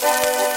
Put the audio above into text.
Bye.